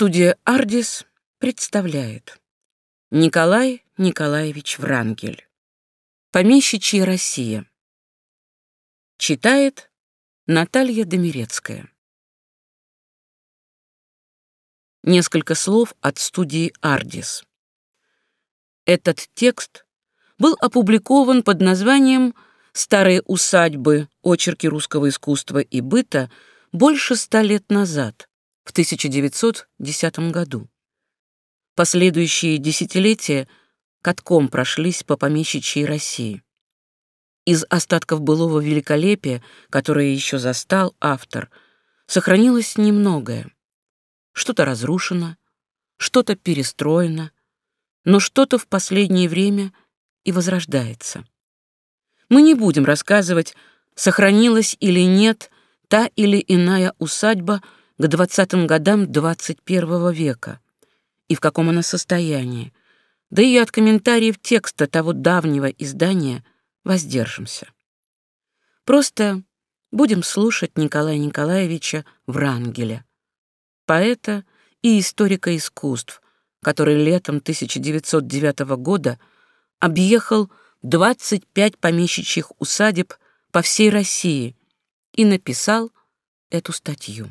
Студия «Ардис» представляет Николай Николаевич Врангель Помещичья Россия Читает Наталья Домирецкая Несколько слов от студии «Ардис». Этот текст был опубликован под названием «Старые усадьбы. Очерки русского искусства и быта» больше ста лет назад, в 1910 году. Последующие десятилетия катком прошлись по помещичьей России. Из остатков былого великолепия, которое еще застал автор, сохранилось немногое. Что-то разрушено, что-то перестроено, но что-то в последнее время и возрождается. Мы не будем рассказывать, сохранилась или нет та или иная усадьба к двадцатым годам двадцать первого века и в каком она состоянии, да и от комментариев текста того давнего издания воздержимся. Просто будем слушать Николая Николаевича Врангеля, поэта и историка искусств, который летом 1909 года объехал 25 помещичьих усадеб по всей России и написал эту статью.